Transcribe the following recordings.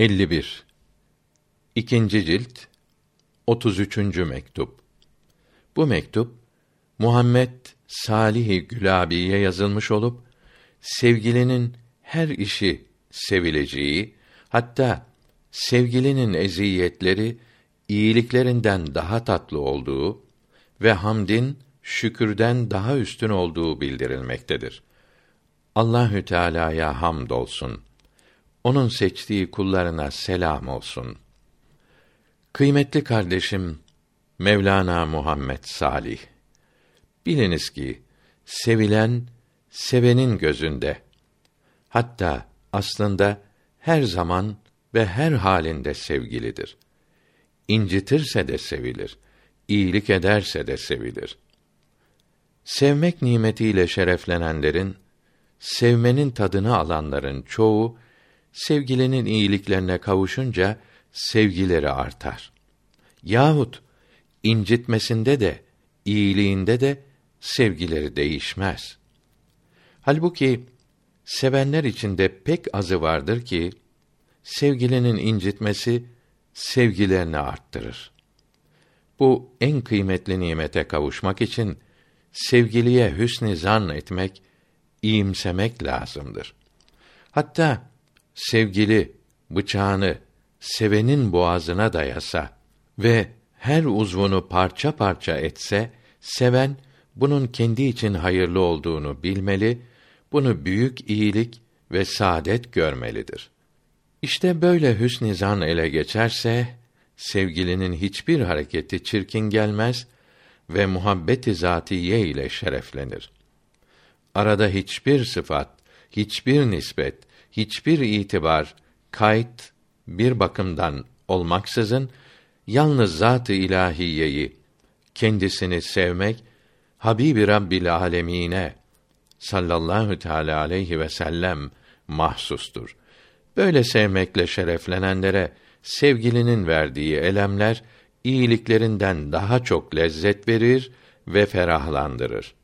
51 İkinci cilt 33. mektup. Bu mektup Muhammed Salih Gülabi'ye yazılmış olup sevgilinin her işi sevileceği, hatta sevgilinin eziyetleri iyiliklerinden daha tatlı olduğu ve hamdin şükürden daha üstün olduğu bildirilmektedir. Allahü Teala'ya hamd olsun. Onun seçtiği kullarına selam olsun. Kıymetli kardeşim Mevlana Muhammed Salih biliniz ki sevilen sevenin gözünde hatta aslında her zaman ve her halinde sevgilidir. İncitirse de sevilir, iyilik ederse de sevilir. Sevmek nimetiyle şereflenenlerin, sevmenin tadını alanların çoğu sevgilinin iyiliklerine kavuşunca sevgileri artar. Yahut incitmesinde de iyiliğinde de sevgileri değişmez. Halbuki sevenler içinde pek azı vardır ki sevgilinin incitmesi sevgilerini arttırır. Bu en kıymetli nimete kavuşmak için sevgiliye hüsn zan etmek, iyimsemek lazımdır. Hatta sevgili bıçağını sevenin boğazına dayasa ve her uzvunu parça parça etse, seven bunun kendi için hayırlı olduğunu bilmeli, bunu büyük iyilik ve saadet görmelidir. İşte böyle hüsn zan ele geçerse, sevgilinin hiçbir hareketi çirkin gelmez ve muhabbeti zatiye ile şereflenir. Arada hiçbir sıfat, hiçbir nispet, hiçbir itibar, kayıt bir bakımdan olmaksızın yalnız zat-ı ilahiyeyi kendisini sevmek Habibi Rabbil alemine sallallahu teala aleyhi ve sellem mahsustur. Böyle sevmekle şereflenenlere sevgilinin verdiği elemler iyiliklerinden daha çok lezzet verir ve ferahlandırır.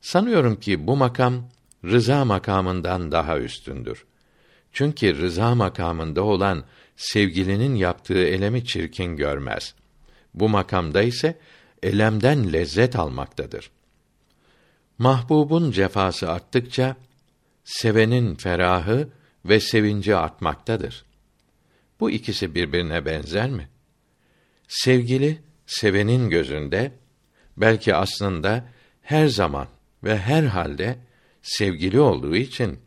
Sanıyorum ki bu makam rıza makamından daha üstündür. Çünkü rıza makamında olan sevgilinin yaptığı elemi çirkin görmez. Bu makamda ise elemden lezzet almaktadır. Mahbubun cefası arttıkça sevenin ferahı ve sevinci artmaktadır. Bu ikisi birbirine benzer mi? Sevgili sevenin gözünde belki aslında her zaman ve her halde sevgili olduğu için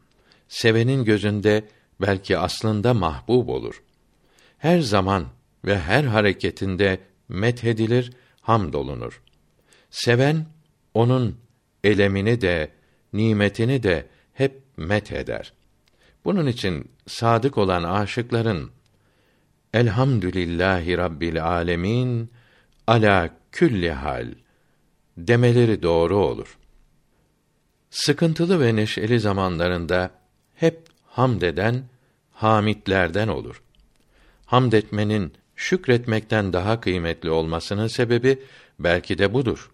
sevenin gözünde belki aslında mahbub olur. Her zaman ve her hareketinde methedilir, hamdolunur. Seven onun elemini de nimetini de hep met eder. Bunun için sadık olan aşıkların Elhamdülillahi Rabbil Alemin ala külli hal demeleri doğru olur. Sıkıntılı ve neşeli zamanlarında hep hamd eden hamitlerden olur. Hamd etmenin şükretmekten daha kıymetli olmasının sebebi belki de budur.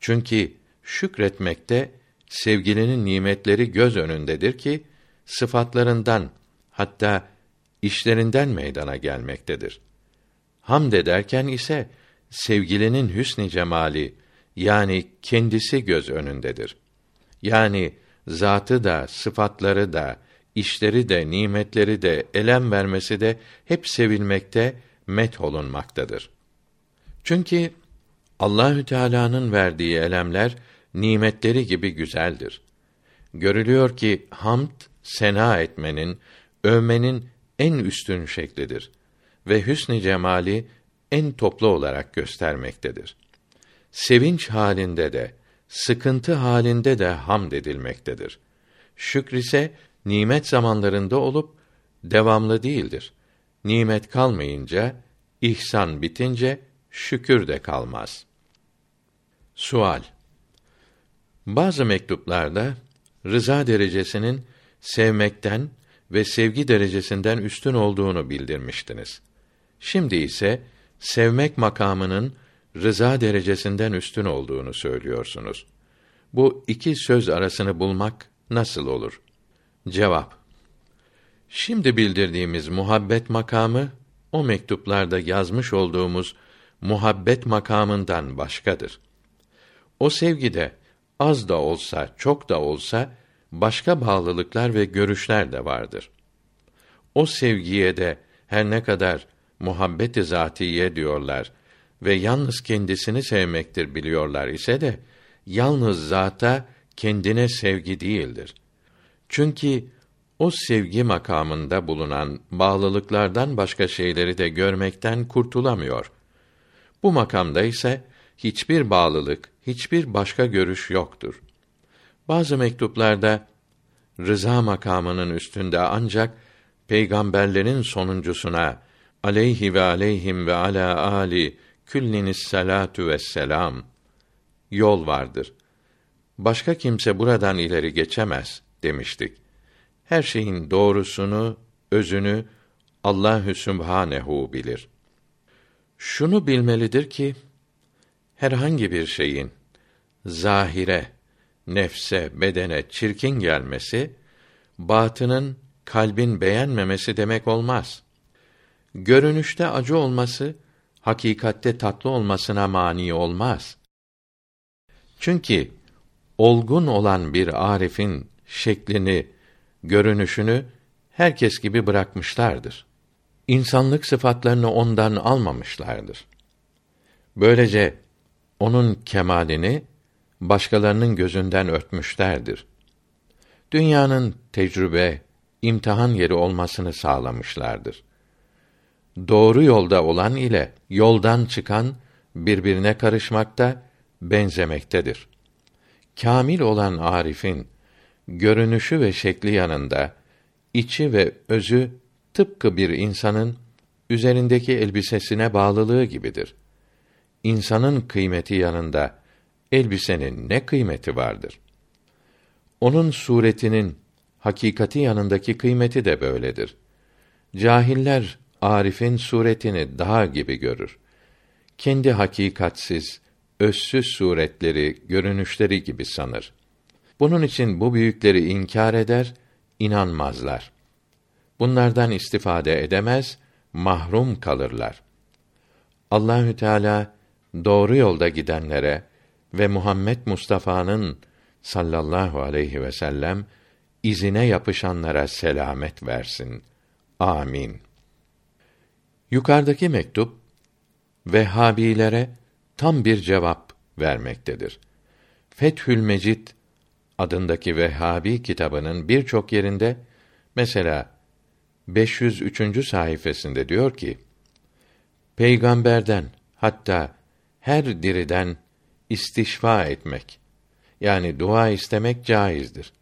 Çünkü şükretmekte sevgilinin nimetleri göz önündedir ki sıfatlarından hatta işlerinden meydana gelmektedir. Hamd ederken ise sevgilinin hüsn-i cemali yani kendisi göz önündedir. Yani zatı da, sıfatları da, işleri de, nimetleri de, elem vermesi de hep sevilmekte, met olunmaktadır. Çünkü Allahü Teala'nın verdiği elemler nimetleri gibi güzeldir. Görülüyor ki hamd sena etmenin, övmenin en üstün şeklidir ve hüsn-i cemali en toplu olarak göstermektedir. Sevinç halinde de, sıkıntı halinde de hamd edilmektedir. Şükr ise nimet zamanlarında olup devamlı değildir. Nimet kalmayınca, ihsan bitince şükür de kalmaz. Sual Bazı mektuplarda rıza derecesinin sevmekten ve sevgi derecesinden üstün olduğunu bildirmiştiniz. Şimdi ise sevmek makamının rıza derecesinden üstün olduğunu söylüyorsunuz. Bu iki söz arasını bulmak nasıl olur? Cevap Şimdi bildirdiğimiz muhabbet makamı o mektuplarda yazmış olduğumuz muhabbet makamından başkadır. O sevgide az da olsa, çok da olsa başka bağlılıklar ve görüşler de vardır. O sevgiye de her ne kadar muhabbet-i zatiye diyorlar ve yalnız kendisini sevmektir biliyorlar ise de yalnız zata kendine sevgi değildir. Çünkü o sevgi makamında bulunan bağlılıklardan başka şeyleri de görmekten kurtulamıyor. Bu makamda ise hiçbir bağlılık, hiçbir başka görüş yoktur. Bazı mektuplarda rıza makamının üstünde ancak peygamberlerin sonuncusuna aleyhi ve aleyhim ve ala ali külliniz salatu ve selam yol vardır. Başka kimse buradan ileri geçemez demiştik. Her şeyin doğrusunu, özünü Allahü Sübhanehu bilir. Şunu bilmelidir ki herhangi bir şeyin zahire, nefse, bedene çirkin gelmesi batının kalbin beğenmemesi demek olmaz. Görünüşte acı olması hakikatte tatlı olmasına mani olmaz. Çünkü olgun olan bir arifin şeklini, görünüşünü herkes gibi bırakmışlardır. İnsanlık sıfatlarını ondan almamışlardır. Böylece onun kemalini başkalarının gözünden örtmüşlerdir. Dünyanın tecrübe, imtihan yeri olmasını sağlamışlardır. Doğru yolda olan ile yoldan çıkan birbirine karışmakta, benzemektedir. Kamil olan arifin görünüşü ve şekli yanında içi ve özü tıpkı bir insanın üzerindeki elbisesine bağlılığı gibidir. İnsanın kıymeti yanında elbisenin ne kıymeti vardır? Onun suretinin hakikati yanındaki kıymeti de böyledir. Cahiller Arif'in suretini daha gibi görür. Kendi hakikatsiz, özsüz suretleri, görünüşleri gibi sanır. Bunun için bu büyükleri inkar eder, inanmazlar. Bunlardan istifade edemez, mahrum kalırlar. Allahü Teala doğru yolda gidenlere ve Muhammed Mustafa'nın sallallahu aleyhi ve sellem izine yapışanlara selamet versin. Amin. Yukarıdaki mektup Vehhabilere tam bir cevap vermektedir. Fethül Mecid adındaki Vehhabi kitabının birçok yerinde mesela 503. sayfasında diyor ki: Peygamberden hatta her diriden istişfa etmek yani dua istemek caizdir.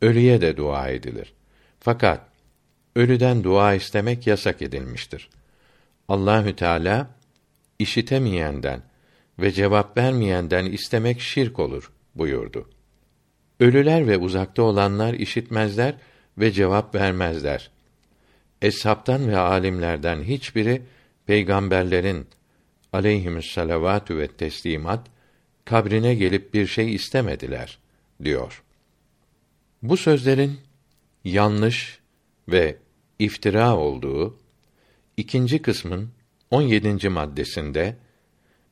Ölüye de dua edilir. Fakat ölüden dua istemek yasak edilmiştir. Allahü Teala işitemeyenden ve cevap vermeyenden istemek şirk olur buyurdu. Ölüler ve uzakta olanlar işitmezler ve cevap vermezler. Eshabtan ve alimlerden hiçbiri peygamberlerin aleyhimüsselavatü ve teslimat kabrine gelip bir şey istemediler diyor. Bu sözlerin yanlış ve iftira olduğu ikinci kısmın 17. maddesinde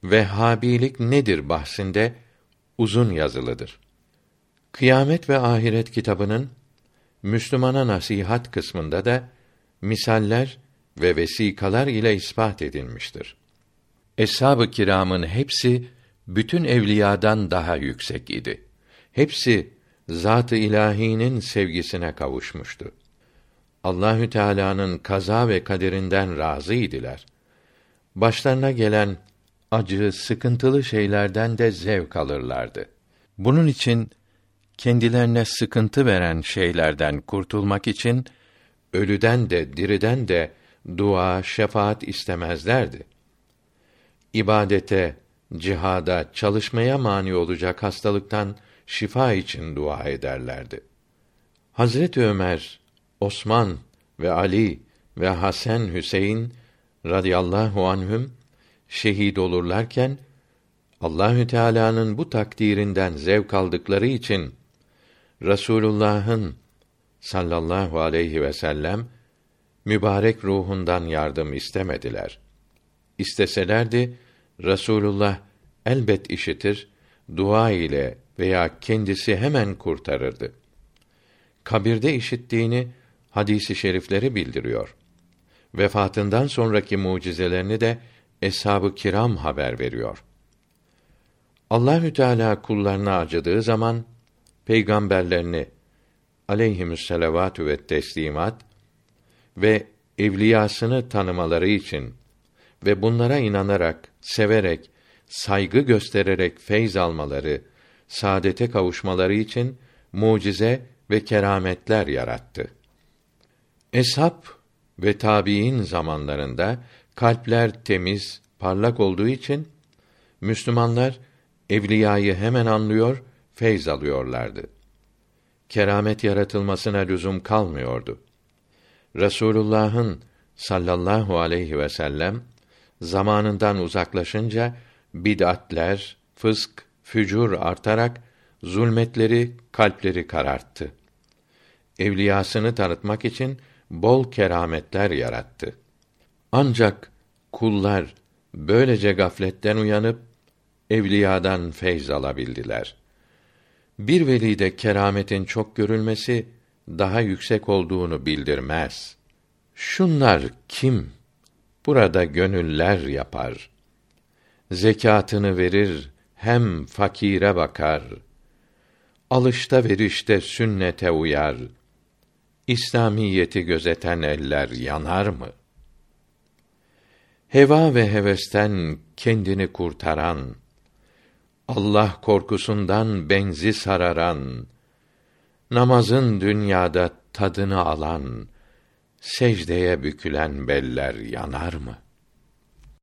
Vehhabilik nedir bahsinde uzun yazılıdır. Kıyamet ve Ahiret kitabının Müslümana nasihat kısmında da misaller ve vesikalar ile ispat edilmiştir. Eshab-ı kiramın hepsi bütün evliyadan daha yüksek idi. Hepsi zat-ı ilahinin sevgisine kavuşmuştu. Allahü Teala'nın kaza ve kaderinden razı idiler. Başlarına gelen acı, sıkıntılı şeylerden de zevk alırlardı. Bunun için kendilerine sıkıntı veren şeylerden kurtulmak için ölüden de diriden de dua, şefaat istemezlerdi. İbadete, cihada, çalışmaya mani olacak hastalıktan şifa için dua ederlerdi. Hazret Ömer, Osman ve Ali ve Hasan Hüseyin radıyallahu anhüm şehit olurlarken Allahü Teala'nın bu takdirinden zevk aldıkları için Resulullah'ın sallallahu aleyhi ve sellem mübarek ruhundan yardım istemediler. İsteselerdi Resulullah elbet işitir, dua ile veya kendisi hemen kurtarırdı. Kabirde işittiğini hadisi şerifleri bildiriyor. Vefatından sonraki mucizelerini de eshab-ı kiram haber veriyor. Allahü Teala kullarına acıdığı zaman peygamberlerini aleyhimüsselavatü ve teslimat ve evliyasını tanımaları için ve bunlara inanarak, severek, saygı göstererek feyz almaları, saadete kavuşmaları için mucize ve kerametler yarattı. Eshab ve tabiin zamanlarında kalpler temiz, parlak olduğu için Müslümanlar evliyayı hemen anlıyor, feyz alıyorlardı. Keramet yaratılmasına lüzum kalmıyordu. Resulullah'ın sallallahu aleyhi ve sellem zamanından uzaklaşınca bid'atler, fısk, fücur artarak zulmetleri, kalpleri kararttı. Evliyasını tanıtmak için bol kerametler yarattı. Ancak kullar böylece gafletten uyanıp evliyadan feyz alabildiler. Bir velide kerametin çok görülmesi daha yüksek olduğunu bildirmez. Şunlar kim? Burada gönüller yapar. Zekatını verir, hem fakire bakar. Alışta verişte sünnete uyar. İslamiyeti gözeten eller yanar mı? Heva ve hevesten kendini kurtaran, Allah korkusundan benzi sararan, namazın dünyada tadını alan, secdeye bükülen beller yanar mı?'